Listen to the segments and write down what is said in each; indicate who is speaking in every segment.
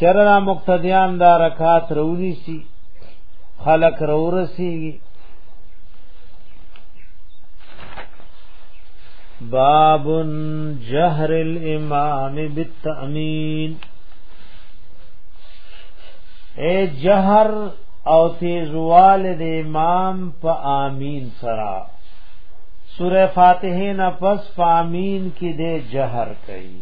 Speaker 1: چرنا مقتدیان دا رکات رونی سی خلق رو رسیگی باب جهر الامام بالتامین اے جهر او تیزوال د امام په امین سرا سوره فاتحه نه پس فامین کې د جهر کوي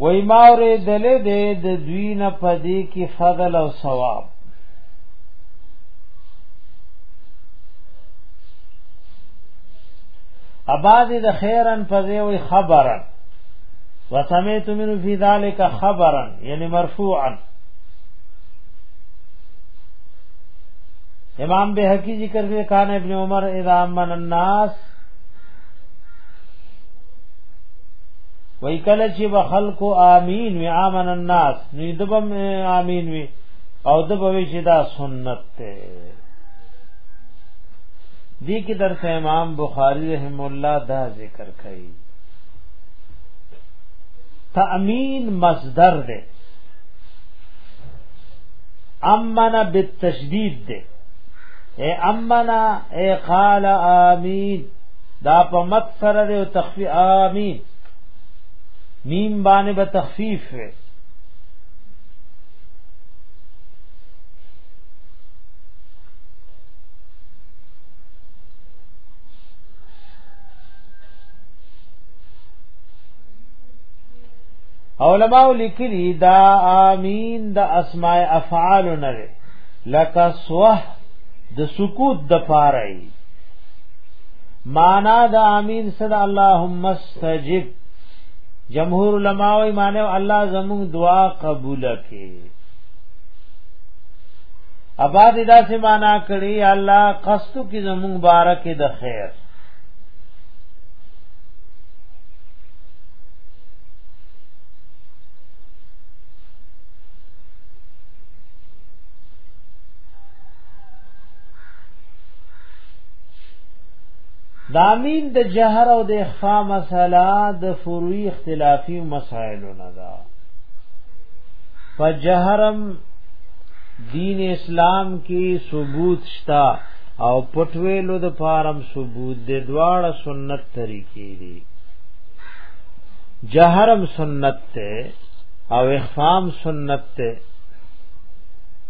Speaker 1: وای ما ورې دلې دې د دوی نه پدې کې فضل او ثواب اباده د خیرن پځې وي خبره وسمیت منو فی ذلک خبرا یعنی مرفوعا امام بهقی ذکر کوي کان ابن عمر اذا من الناس وای کله چې به خلکو امين وی امن الناس نو دبم امين وی او دبوي چې دا سنت ته دی کی در امام بخاری رحم الله دا ذکر کړي تأمین مصدر ده امن بالتشدید ده اے امنا اے قال آمین دا په مت سره دی او تخفیف امین میم باندې به تخفیف وي علماء لیکلی دا امین د اسماء افعال نه لکه سوه د سکوت د پاره معنا د امين صد اللهم استجب جمهور علما وی معنی الله زموږ دعا قبول کړي اباد ادا سے معنا کړي الله قصد کی زموږ بارک د خیر دا مين د جهر او د اخفا مسله د فروعي اختلافي مسائلو نه ده فجهرم دین اسلام کې ثبوت شتا او پټویلو د پارم ثبوت د دواړه سنت طریقې دي جهرم سنت ته او اخفام سنت ته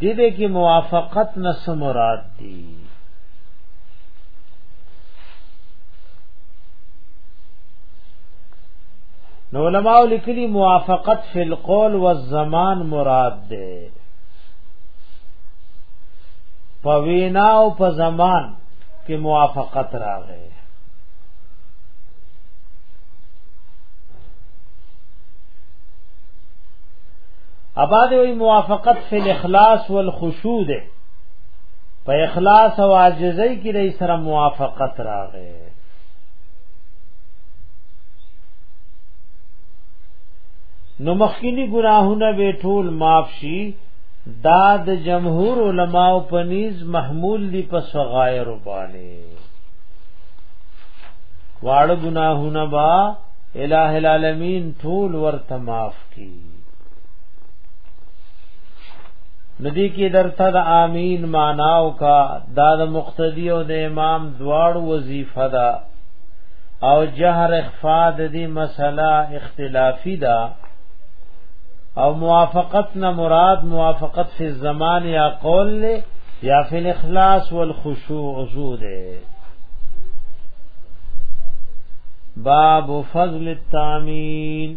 Speaker 1: دې دې کې موافقت نه سمرات دي نو علماء لیکلي موافقت فی القول والزمان مراد ده په وینا او په زمان کې موافقت راغی اباد وی موافقت فی الاخلاص والخشوع ده په اخلاص او عاجزۍ کې د سره موافقت راغې نو مخکینی گناهونه به ټول معاف شي دا د جمهور علماو پنیز محمول دی په صغایر باندې واړه گناهونه با الہ العالمین ټول ورته معاف کی ندی کې درته د امین معناو کا دا د مقتدی او د امام دواړو وظیفه ده او جهر اخفاء د دې مسله اختلافي ده او موافقت نه مراد موافقت فی الزمان یا قول له یا فی الاخلاص والخشوع عزود باب فضل التامین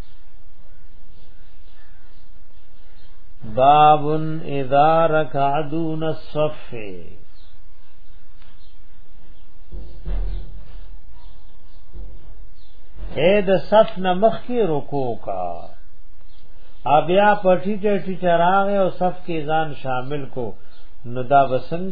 Speaker 1: باب اذا ركع دون الصف اے د صف نه مخکې رکوع کا بیا پټی ټټی چراغ او صف کې ځان شامل کو نو دا بسنګ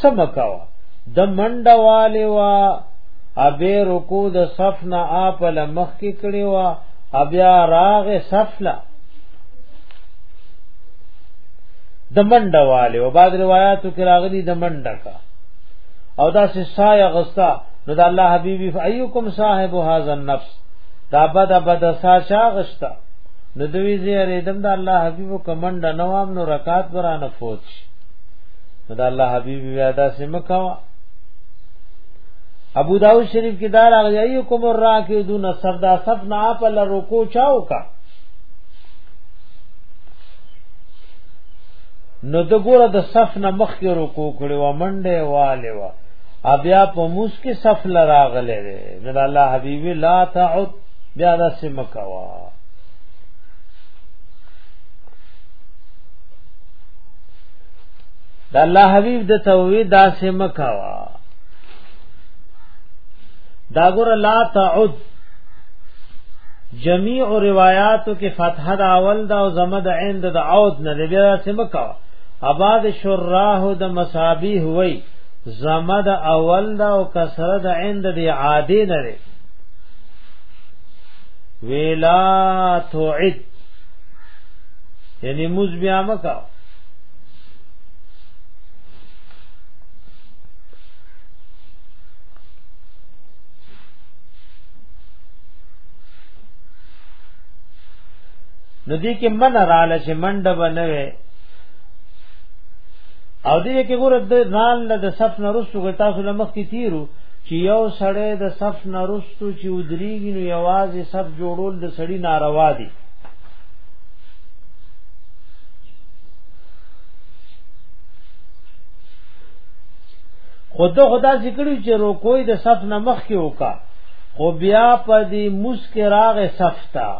Speaker 1: سم کوا د منډه والے وا ابه رکو د صف نه اپ لمخ کې کړي وا ابیا راغ صف لا د منډه والے او بعد روایتو کې راغلي د منډه کا او دا سه سایه غستا نو د الله حبیبی فایکم صاحب هاذا النفس دا بد بد سا شا غستا نو دوی زیریدم د الله حبیب کمنډ نوام نو رکات برانه فوت شي نو دا الله حبیب بیا دا سم کوا ابو داود شریف کې دار اغیای کوم راکدون سردا صف نه اپ ل رکو چاو کا نو د ګوره د صف نه مخ کې رکو کړي و منډه والے و بیا په موس کې صف لراغله ده نو الله حبیب لا تعد بیا دا سم کوا د الله حبیب د توحید داسې مکوا دا ګور لا تعد جميع روایاتو کې فتح دا اول دا او زمد عین د عود نه دی بیا سم کا اباد شراه د مصابی ہوئی زمد اول دا او کسر د عین د عادی نه دی ویلا توعد یعنی موز بیا مکا نو دې کې من رااله چې منډه بنوي او دې کې ګور د نال نه د صف نه رسو ګټ تاسو لمخ کې تیرو چې یو سړی د صف نه رسو چې ودریږي نو یوازې صف جوړول د سړی ناروا دي خود خدا ذکر چې رکوې د صف نه مخ کې وکا خو بیا په دې مسکراغ صف تا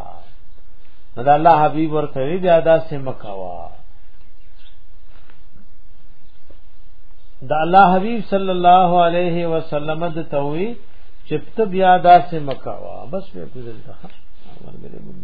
Speaker 1: دا الله حبیب ورته وی بیا دا سم کوا دا الله حبیب صلی الله علیه وسلم د توي چې بیا دا سم کوا بس په ګذر ته عمل مې مونږ